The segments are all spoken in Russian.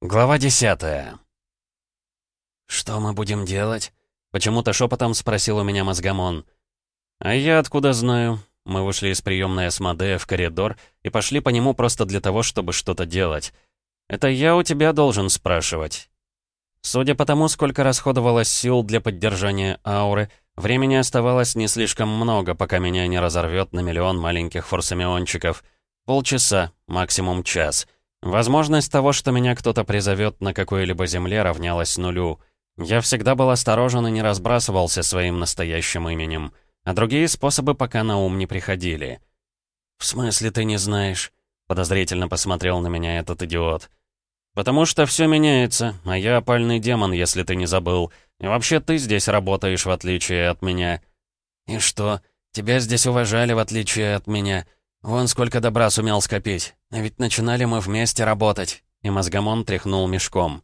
Глава десятая. «Что мы будем делать?» Почему-то шепотом спросил у меня мозгомон. «А я откуда знаю?» Мы вышли из приемной Асмодея в коридор и пошли по нему просто для того, чтобы что-то делать. «Это я у тебя должен спрашивать». Судя по тому, сколько расходовалось сил для поддержания ауры, времени оставалось не слишком много, пока меня не разорвет на миллион маленьких форсамиончиков. Полчаса, максимум час — Возможность того, что меня кто-то призовет на какой-либо земле, равнялась нулю. Я всегда был осторожен и не разбрасывался своим настоящим именем. А другие способы пока на ум не приходили. «В смысле ты не знаешь?» — подозрительно посмотрел на меня этот идиот. «Потому что все меняется, а я опальный демон, если ты не забыл. И вообще ты здесь работаешь, в отличие от меня». «И что? Тебя здесь уважали, в отличие от меня?» «Вон сколько добра сумел скопить. А ведь начинали мы вместе работать». И мозгомон тряхнул мешком.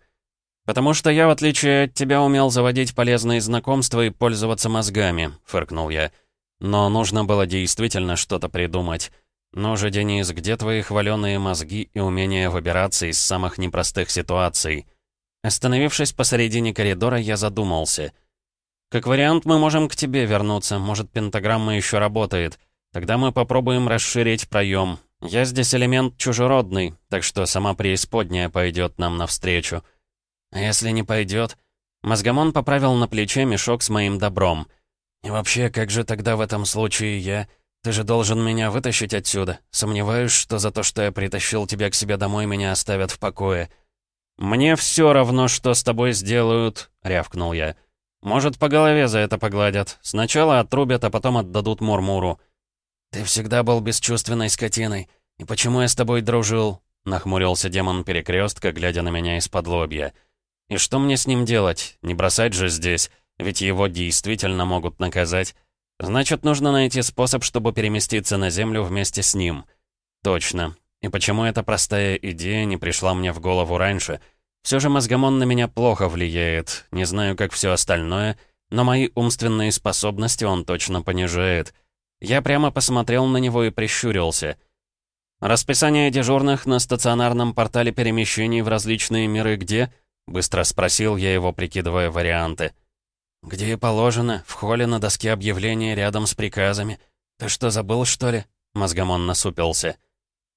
«Потому что я, в отличие от тебя, умел заводить полезные знакомства и пользоваться мозгами», — фыркнул я. «Но нужно было действительно что-то придумать. Ну же, Денис, где твои хваленые мозги и умение выбираться из самых непростых ситуаций?» Остановившись посередине коридора, я задумался. «Как вариант, мы можем к тебе вернуться. Может, пентаграмма еще работает». Тогда мы попробуем расширить проем. Я здесь элемент чужеродный, так что сама преисподняя пойдет нам навстречу. А если не пойдет? Мозгомон поправил на плече мешок с моим добром. И вообще, как же тогда в этом случае я... Ты же должен меня вытащить отсюда. Сомневаюсь, что за то, что я притащил тебя к себе домой, меня оставят в покое. «Мне все равно, что с тобой сделают», — рявкнул я. «Может, по голове за это погладят. Сначала отрубят, а потом отдадут Мурмуру». «Ты всегда был бесчувственной скотиной. И почему я с тобой дружил?» — нахмурился демон перекрестка, глядя на меня из-под лобья. «И что мне с ним делать? Не бросать же здесь, ведь его действительно могут наказать. Значит, нужно найти способ, чтобы переместиться на Землю вместе с ним». «Точно. И почему эта простая идея не пришла мне в голову раньше? Все же мозгомон на меня плохо влияет. Не знаю, как все остальное, но мои умственные способности он точно понижает». Я прямо посмотрел на него и прищурился. «Расписание дежурных на стационарном портале перемещений в различные миры где?» — быстро спросил я его, прикидывая варианты. «Где положено, в холле на доске объявлений рядом с приказами. Ты что, забыл, что ли?» — мозгомон насупился.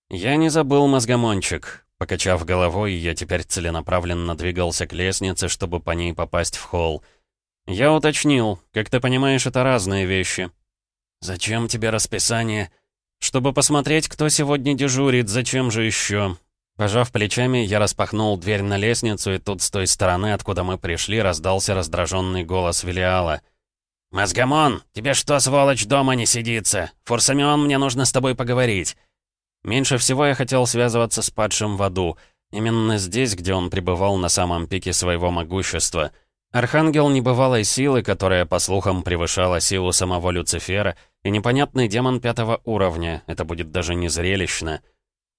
«Я не забыл, мозгомончик». Покачав головой, я теперь целенаправленно двигался к лестнице, чтобы по ней попасть в холл. «Я уточнил. Как ты понимаешь, это разные вещи. «Зачем тебе расписание?» «Чтобы посмотреть, кто сегодня дежурит, зачем же еще?» Пожав плечами, я распахнул дверь на лестницу, и тут с той стороны, откуда мы пришли, раздался раздраженный голос Велиала. «Мозгомон, тебе что, сволочь, дома не сидится? Фурсамион, мне нужно с тобой поговорить». Меньше всего я хотел связываться с падшим в аду. Именно здесь, где он пребывал на самом пике своего могущества — Архангел небывалой силы, которая, по слухам, превышала силу самого Люцифера, и непонятный демон пятого уровня, это будет даже не зрелищно.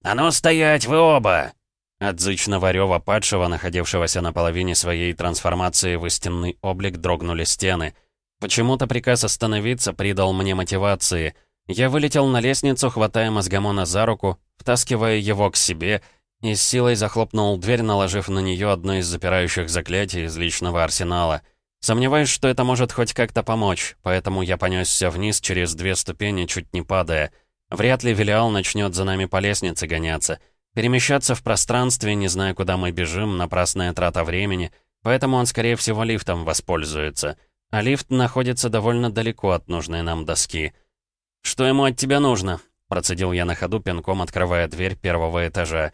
«А ну стоять, вы оба!» От зычного рёва падшего, находившегося на половине своей трансформации в истинный облик, дрогнули стены. Почему-то приказ остановиться придал мне мотивации. Я вылетел на лестницу, хватая мозгомона за руку, втаскивая его к себе — и с силой захлопнул дверь, наложив на нее одно из запирающих заклятий из личного арсенала. Сомневаюсь, что это может хоть как-то помочь, поэтому я понесся вниз через две ступени, чуть не падая. Вряд ли Велиал начнет за нами по лестнице гоняться. Перемещаться в пространстве, не зная, куда мы бежим, напрасная трата времени, поэтому он, скорее всего, лифтом воспользуется. А лифт находится довольно далеко от нужной нам доски. «Что ему от тебя нужно?» — процедил я на ходу, пинком открывая дверь первого этажа.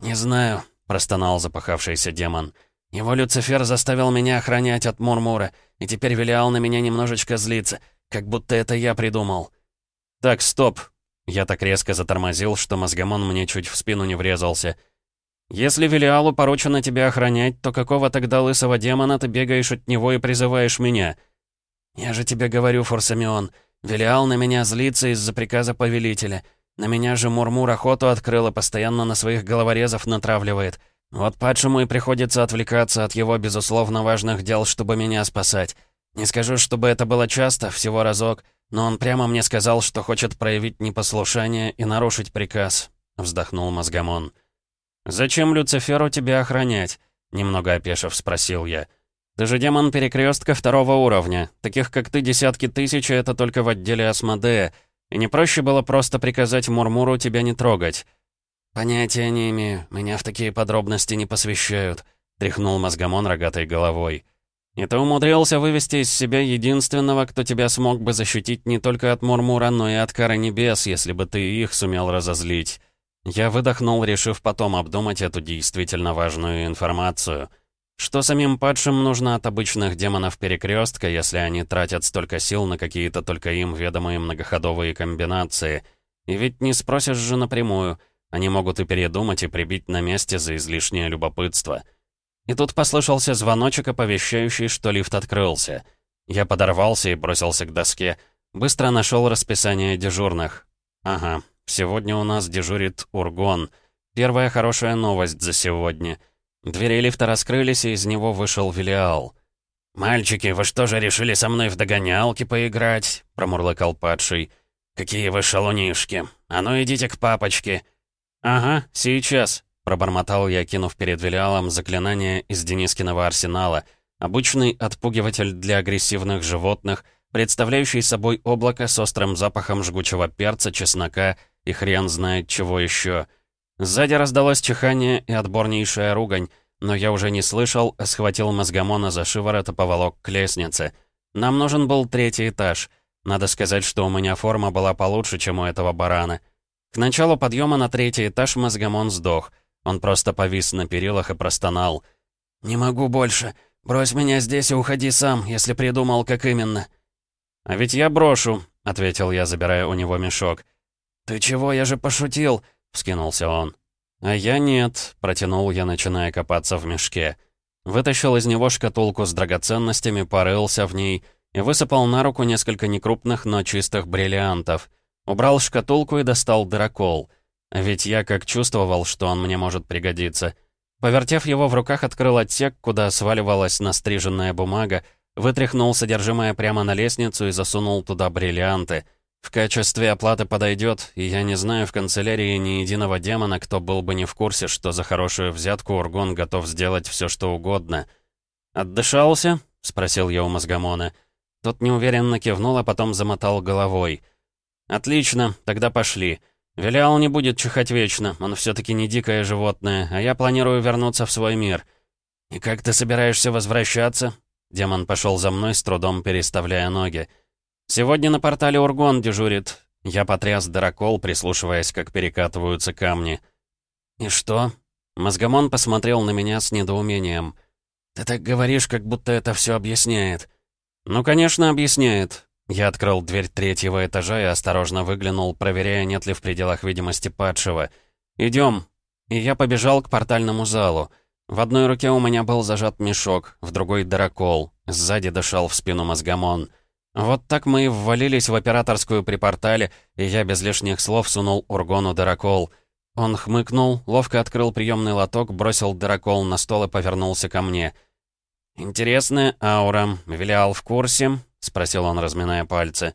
«Не знаю», — простонал запахавшийся демон. «Его Люцифер заставил меня охранять от Мурмура, и теперь Велиал на меня немножечко злится, как будто это я придумал». «Так, стоп!» Я так резко затормозил, что мозгомон мне чуть в спину не врезался. «Если Велиалу поручено тебя охранять, то какого тогда лысого демона ты бегаешь от него и призываешь меня?» «Я же тебе говорю, Форсамион, Велиал на меня злится из-за приказа повелителя». На меня же Мурмур охоту открыл постоянно на своих головорезов натравливает. Вот падшему и приходится отвлекаться от его, безусловно, важных дел, чтобы меня спасать. Не скажу, чтобы это было часто, всего разок, но он прямо мне сказал, что хочет проявить непослушание и нарушить приказ», — вздохнул Мозгамон. «Зачем Люциферу тебя охранять?» — немного опешив спросил я. «Ты же демон перекрестка второго уровня. Таких, как ты, десятки тысяч, это только в отделе Асмодея. И не проще было просто приказать Мурмуру тебя не трогать?» «Понятия не имею. Меня в такие подробности не посвящают», — тряхнул мозгомон рогатой головой. «И ты умудрился вывести из себя единственного, кто тебя смог бы защитить не только от Мурмура, но и от кары небес, если бы ты их сумел разозлить». Я выдохнул, решив потом обдумать эту действительно важную информацию. Что самим падшим нужно от обычных демонов перекрестка, если они тратят столько сил на какие-то только им ведомые многоходовые комбинации? И ведь не спросишь же напрямую. Они могут и передумать, и прибить на месте за излишнее любопытство. И тут послышался звоночек, оповещающий, что лифт открылся. Я подорвался и бросился к доске. Быстро нашел расписание дежурных. Ага, сегодня у нас дежурит Ургон. Первая хорошая новость за сегодня. Двери лифта раскрылись, и из него вышел Велиал. «Мальчики, вы что же решили со мной в догонялки поиграть?» — промурлыкал падший. «Какие вы шалунишки! А ну идите к папочке!» «Ага, сейчас», Пробормотал я, кинув перед Велиалом заклинание из Денискиного арсенала. Обычный отпугиватель для агрессивных животных, представляющий собой облако с острым запахом жгучего перца, чеснока и хрен знает чего еще. Сзади раздалось чихание и отборнейшая ругань, но я уже не слышал, а схватил мозгомона за шиворот и поволок к лестнице. Нам нужен был третий этаж. Надо сказать, что у меня форма была получше, чем у этого барана. К началу подъема на третий этаж мозгомон сдох — он просто повис на перилах и простонал. «Не могу больше. Брось меня здесь и уходи сам, если придумал, как именно». «А ведь я брошу», — ответил я, забирая у него мешок. «Ты чего? Я же пошутил», — вскинулся он. «А я нет», — протянул я, начиная копаться в мешке. Вытащил из него шкатулку с драгоценностями, порылся в ней и высыпал на руку несколько некрупных, но чистых бриллиантов. Убрал шкатулку и достал дырокол. Ведь я как чувствовал, что он мне может пригодиться. Повертев его в руках, открыл отсек, куда сваливалась настриженная бумага, вытряхнул содержимое прямо на лестницу и засунул туда бриллианты. В качестве оплаты подойдет, и я не знаю в канцелярии ни единого демона, кто был бы не в курсе, что за хорошую взятку Ургон готов сделать все, что угодно. «Отдышался?» — спросил я у мозгомона. Тот неуверенно кивнул, а потом замотал головой. «Отлично, тогда пошли». Велиал не будет чихать вечно, он все-таки не дикое животное, а я планирую вернуться в свой мир. И как ты собираешься возвращаться? Демон пошел за мной, с трудом переставляя ноги. Сегодня на портале Ургон дежурит. Я потряс дырокол, прислушиваясь, как перекатываются камни. И что? Мозгомон посмотрел на меня с недоумением. Ты так говоришь, как будто это все объясняет. Ну, конечно, объясняет. Я открыл дверь третьего этажа и осторожно выглянул, проверяя, нет ли в пределах видимости падшего. «Идем!» И я побежал к портальному залу. В одной руке у меня был зажат мешок, в другой — дырокол. Сзади дышал в спину мозгомон. Вот так мы и ввалились в операторскую при портале, и я без лишних слов сунул Ургону дырокол. Он хмыкнул, ловко открыл приемный лоток, бросил дырокол на стол и повернулся ко мне. «Интересная аура. Вилиал в курсе?» — спросил он, разминая пальцы.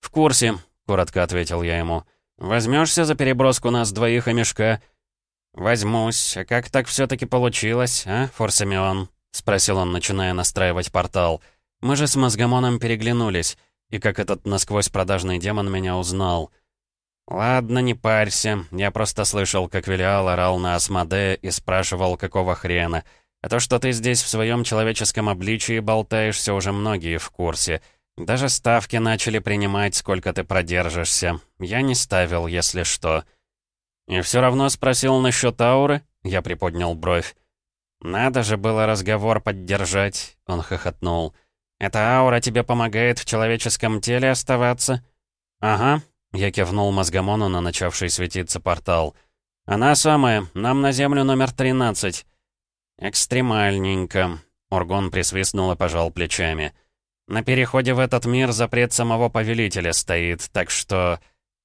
«В курсе», — коротко ответил я ему. «Возьмешься за переброску нас двоих и мешка?» «Возьмусь. А как так все-таки получилось, а, Форсамион?» — спросил он, начиная настраивать портал. «Мы же с Мозгомоном переглянулись, и как этот насквозь продажный демон меня узнал». «Ладно, не парься. Я просто слышал, как Велиал орал на Асмоде и спрашивал, какого хрена. А то, что ты здесь в своем человеческом обличии болтаешься, уже многие в курсе. Даже ставки начали принимать, сколько ты продержишься. Я не ставил, если что. И все равно спросил насчет ауры? Я приподнял бровь. «Надо же было разговор поддержать», — он хохотнул. «Эта аура тебе помогает в человеческом теле оставаться?» «Ага», — я кивнул мозгомону на начавший светиться портал. «Она самая, нам на землю номер тринадцать. «Экстремальненько», — Ургон присвистнул и пожал плечами. «На переходе в этот мир запрет самого повелителя стоит, так что...»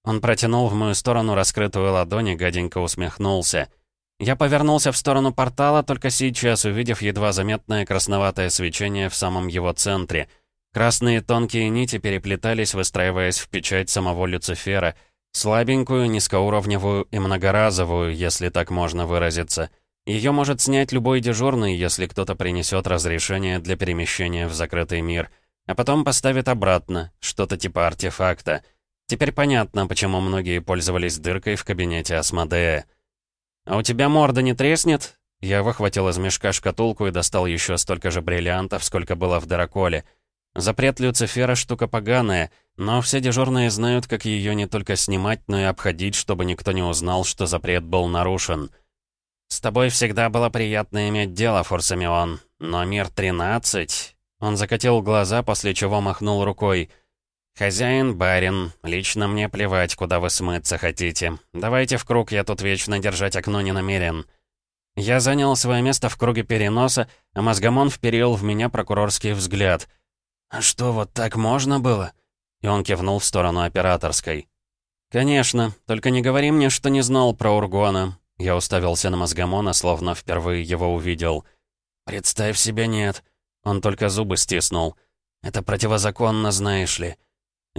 Он протянул в мою сторону раскрытую ладонь и гаденько усмехнулся. Я повернулся в сторону портала, только сейчас увидев едва заметное красноватое свечение в самом его центре. Красные тонкие нити переплетались, выстраиваясь в печать самого Люцифера, Слабенькую, низкоуровневую и многоразовую, если так можно выразиться. Ее может снять любой дежурный, если кто-то принесет разрешение для перемещения в закрытый мир. А потом поставит обратно, что-то типа артефакта. Теперь понятно, почему многие пользовались дыркой в кабинете Асмодея. «А у тебя морда не треснет?» Я выхватил из мешка шкатулку и достал еще столько же бриллиантов, сколько было в Драколе. Запрет Люцифера штука поганая, но все дежурные знают, как ее не только снимать, но и обходить, чтобы никто не узнал, что запрет был нарушен. «С тобой всегда было приятно иметь дело, Форсамион, но мир 13...» Он закатил глаза, после чего махнул рукой. «Хозяин, барин, лично мне плевать, куда вы смыться хотите. Давайте в круг, я тут вечно держать окно не намерен». Я занял свое место в круге переноса, а мозгомон вперил в меня прокурорский взгляд. «А что, вот так можно было?» И он кивнул в сторону операторской. «Конечно, только не говори мне, что не знал про Ургона». Я уставился на мозгомона, словно впервые его увидел. «Представь себе, нет». Он только зубы стиснул. «Это противозаконно, знаешь ли».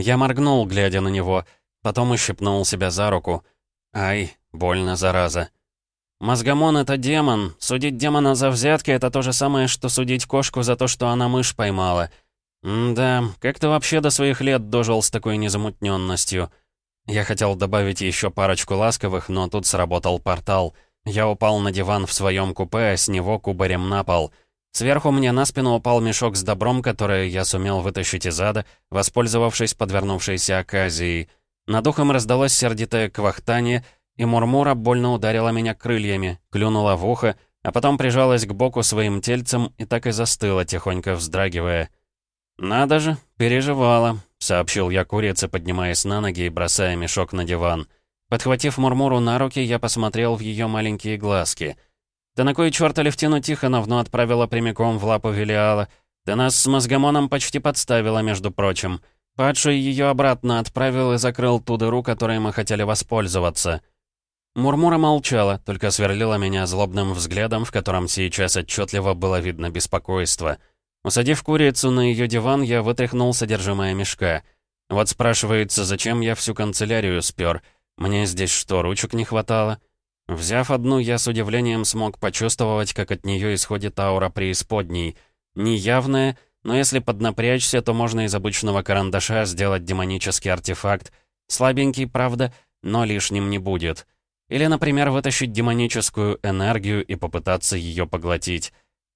Я моргнул, глядя на него, потом ущипнул себя за руку. «Ай, больно, зараза». Мозгомон — это демон. Судить демона за взятки — это то же самое, что судить кошку за то, что она мышь поймала. М да, как ты вообще до своих лет дожил с такой незамутненностью? Я хотел добавить еще парочку ласковых, но тут сработал портал. Я упал на диван в своем купе, а с него кубарем на пол. Сверху мне на спину упал мешок с добром, который я сумел вытащить из ада, воспользовавшись подвернувшейся оказией. Над ухом раздалось сердитое квахтание — и Мурмура больно ударила меня крыльями, клюнула в ухо, а потом прижалась к боку своим тельцем и так и застыла, тихонько вздрагивая. «Надо же, переживала», — сообщил я курице, поднимаясь на ноги и бросая мешок на диван. Подхватив Мурмуру на руки, я посмотрел в ее маленькие глазки. «Ты на кой черт Алевтину Тихоновну отправила прямиком в лапу Велиала? Ты нас с мозгомоном почти подставила, между прочим. Падший ее обратно отправил и закрыл ту дыру, которой мы хотели воспользоваться». Мурмура молчала, только сверлила меня злобным взглядом, в котором сейчас отчетливо было видно беспокойство. Усадив курицу на ее диван, я вытряхнул содержимое мешка. Вот спрашивается, зачем я всю канцелярию спер? Мне здесь что, ручек не хватало? Взяв одну, я с удивлением смог почувствовать, как от нее исходит аура преисподней. Неявная, но если поднапрячься, то можно из обычного карандаша сделать демонический артефакт. Слабенький, правда, но лишним не будет. Или, например, вытащить демоническую энергию и попытаться ее поглотить.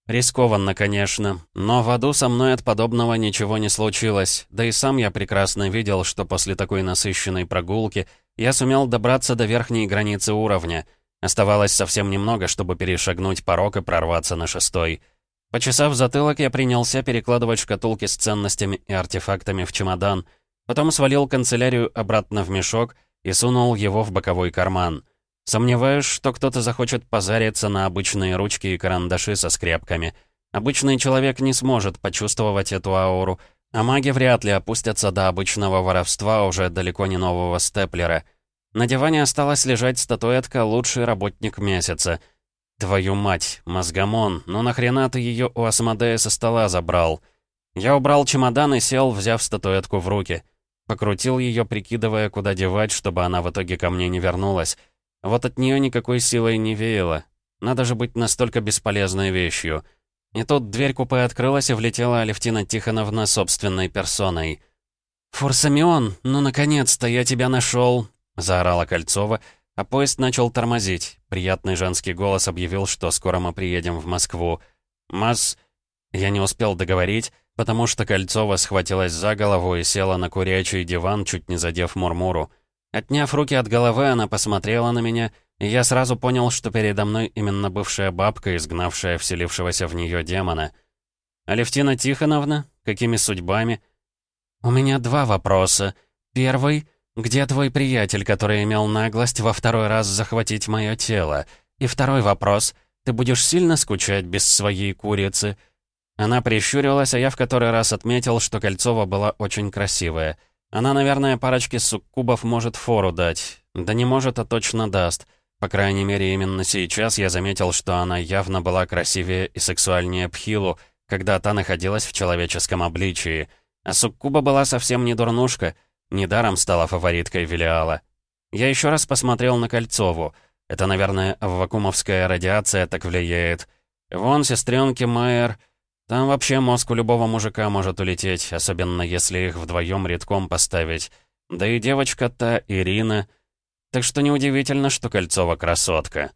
Рискованно, конечно, но в аду со мной от подобного ничего не случилось, да и сам я прекрасно видел, что после такой насыщенной прогулки я сумел добраться до верхней границы уровня. Оставалось совсем немного, чтобы перешагнуть порог и прорваться на шестой. Почесав затылок, я принялся перекладывать шкатулки с ценностями и артефактами в чемодан, потом свалил канцелярию обратно в мешок и сунул его в боковой карман — Сомневаюсь, что кто-то захочет позариться на обычные ручки и карандаши со скрепками. Обычный человек не сможет почувствовать эту ауру, а маги вряд ли опустятся до обычного воровства уже далеко не нового степлера. На диване осталась лежать статуэтка «Лучший работник месяца». Твою мать, мозгомон, ну нахрена ты ее у Асмодея со стола забрал? Я убрал чемодан и сел, взяв статуэтку в руки. Покрутил ее, прикидывая, куда девать, чтобы она в итоге ко мне не вернулась. Вот от нее никакой силой не веяло. Надо же быть настолько бесполезной вещью. И тут дверь купе открылась, и влетела Алевтина Тихоновна собственной персоной. «Фурсамион, ну наконец-то я тебя нашел!» — заорала Кольцова, а поезд начал тормозить. Приятный женский голос объявил, что скоро мы приедем в Москву. «Мас...» Я не успел договорить, потому что Кольцова схватилась за голову и села на курячий диван, чуть не задев Мурмуру. Отняв руки от головы, она посмотрела на меня, и я сразу понял, что передо мной именно бывшая бабка, изгнавшая вселившегося в нее демона. «Алевтина Тихоновна? Какими судьбами?» «У меня два вопроса. Первый — где твой приятель, который имел наглость во второй раз захватить мое тело? И второй вопрос — ты будешь сильно скучать без своей курицы?» Она прищурилась, а я в который раз отметил, что Кольцова была очень красивая — она, наверное, парочке суккубов может фору дать. Да не может, а точно даст. По крайней мере, именно сейчас я заметил, что она явно была красивее и сексуальнее Пхилу, когда та находилась в человеческом обличии. А суккуба была совсем не дурнушка, недаром стала фавориткой Велиала. Я еще раз посмотрел на Кольцову. Это, наверное, вакуумовская радиация так влияет. Вон, сестренки Майер... Там вообще мозг у любого мужика может улететь, особенно если их вдвоем редком поставить. Да и девочка-то, Ирина. Так что неудивительно, что Кольцова красотка.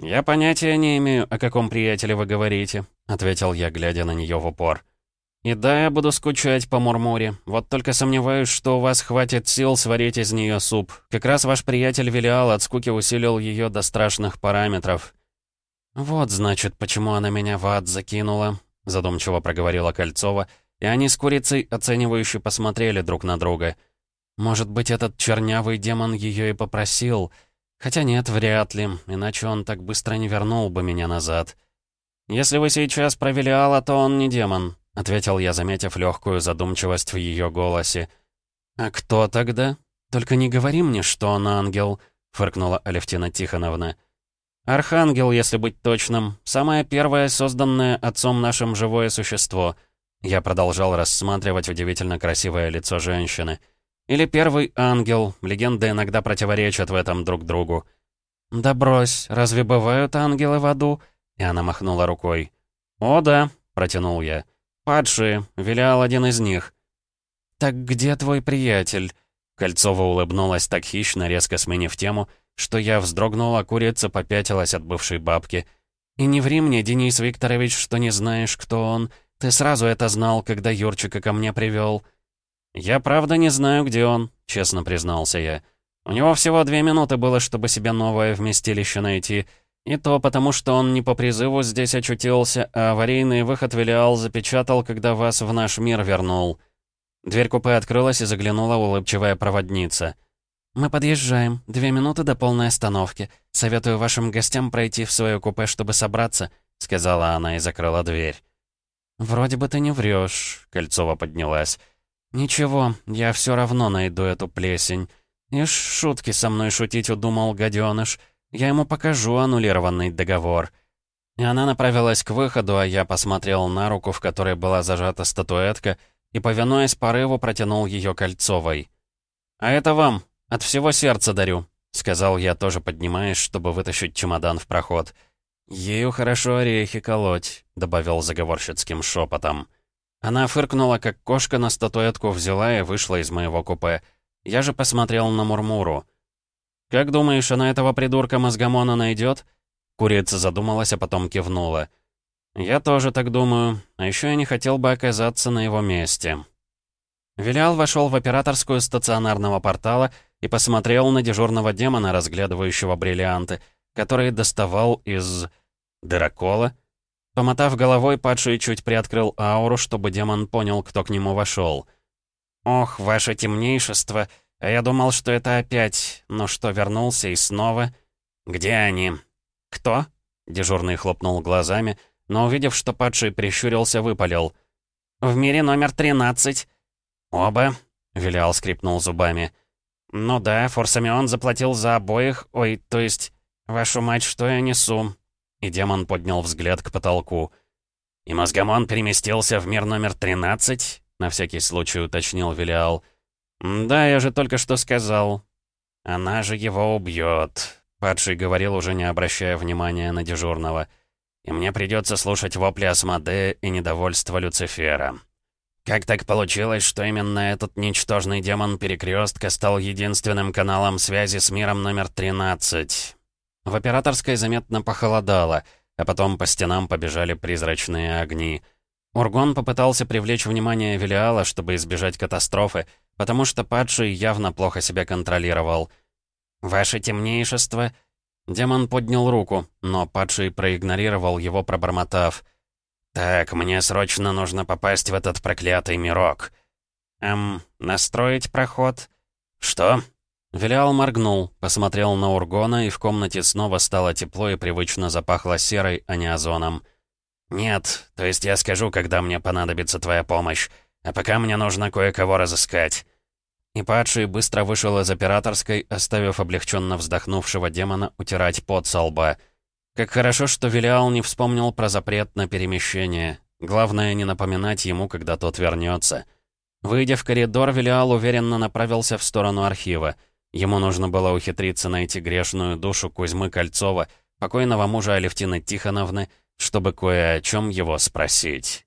«Я понятия не имею, о каком приятеле вы говорите», — ответил я, глядя на нее в упор. «И да, я буду скучать по Мурмуре. Вот только сомневаюсь, что у вас хватит сил сварить из нее суп. Как раз ваш приятель Велиал от скуки усилил ее до страшных параметров». «Вот, значит, почему она меня в ад закинула», — задумчиво проговорила Кольцова, и они с курицей оценивающе посмотрели друг на друга. «Может быть, этот чернявый демон ее и попросил?» Хотя нет, вряд ли, иначе он так быстро не вернул бы меня назад. «Если вы сейчас про Велиала, то он не демон», — ответил я, заметив легкую задумчивость в ее голосе. «А кто тогда? Только не говори мне, что он ангел», — фыркнула Алевтина Тихоновна. «Архангел, если быть точным. Самое первое, созданное отцом нашим живое существо». Я продолжал рассматривать удивительно красивое лицо женщины — или первый ангел. Легенды иногда противоречат в этом друг другу. «Да брось, разве бывают ангелы в аду?» И она махнула рукой. «О, да», — протянул я. «Падшие, вилял один из них». «Так где твой приятель?» Кольцова улыбнулась так хищно, резко сменив тему, что я вздрогнула, курица попятилась от бывшей бабки. «И не ври мне, Денис Викторович, что не знаешь, кто он. Ты сразу это знал, когда Юрчика ко мне привел. «Я правда не знаю, где он», — честно признался я. «У него всего две минуты было, чтобы себе новое вместилище найти. И то потому, что он не по призыву здесь очутился, а аварийный выход Велиал запечатал, когда вас в наш мир вернул». Дверь купе открылась и заглянула улыбчивая проводница. «Мы подъезжаем. Две минуты до полной остановки. Советую вашим гостям пройти в свое купе, чтобы собраться», — сказала она и закрыла дверь. «Вроде бы ты не врешь», — Кольцова поднялась. «Ничего, я все равно найду эту плесень. Ишь, шутки со мной шутить удумал гаденыш. Я ему покажу аннулированный договор». И она направилась к выходу, а я посмотрел на руку, в которой была зажата статуэтка, и, повинуясь порыву, протянул ее Кольцовой. «А это вам, от всего сердца дарю», — сказал я, тоже поднимаясь, чтобы вытащить чемодан в проход. «Ею хорошо орехи колоть», — добавил заговорщицким шепотом. Она фыркнула, как кошка на статуэтку взяла и вышла из моего купе. Я же посмотрел на Мурмуру. «Как думаешь, она этого придурка мозгомона найдет?» Курица задумалась, а потом кивнула. «Я тоже так думаю. А еще я не хотел бы оказаться на его месте». Вилял вошел в операторскую стационарного портала и посмотрел на дежурного демона, разглядывающего бриллианты, который доставал из... дырокола? Помотав головой, падший чуть приоткрыл ауру, чтобы демон понял, кто к нему вошел. «Ох, ваше темнейшество! А я думал, что это опять... Ну что, вернулся и снова...» «Где они?» «Кто?» Дежурный хлопнул глазами, но, увидев, что падший прищурился, выпалил. «В мире номер 13». «Оба?» — Вилял скрипнул зубами. «Ну да, Форсамион заплатил за обоих, ой, то есть... Вашу мать, что я несу?» И демон поднял взгляд к потолку. «И мозгомон переместился в мир номер 13?» На всякий случай уточнил Велиал. «Да, я же только что сказал». «Она же его убьет», — падший говорил, уже не обращая внимания на дежурного. «И мне придется слушать вопли Асмодея и недовольство Люцифера». Как так получилось, что именно этот ничтожный демон Перекрестка стал единственным каналом связи с миром номер 13? В операторской заметно похолодало, а потом по стенам побежали призрачные огни. Ургон попытался привлечь внимание Велиала, чтобы избежать катастрофы, потому что падший явно плохо себя контролировал. «Ваше темнейшество...» Демон поднял руку, но падший проигнорировал его, пробормотав. «Так, мне срочно нужно попасть в этот проклятый мирок». «Эм, настроить проход?» «Что?» Велиал моргнул, посмотрел на Ургона, и в комнате снова стало тепло и привычно запахло серой, а не озоном. «Нет, то есть я скажу, когда мне понадобится твоя помощь, а пока мне нужно кое-кого разыскать». И падший быстро вышел из операторской, оставив облегченно вздохнувшего демона утирать пот со лба. Как хорошо, что Велиал не вспомнил про запрет на перемещение. Главное, не напоминать ему, когда тот вернется. Выйдя в коридор, Велиал уверенно направился в сторону архива. Ему нужно было ухитриться найти грешную душу Кузьмы Кольцова, покойного мужа Алевтины Тихоновны, чтобы кое о чем его спросить.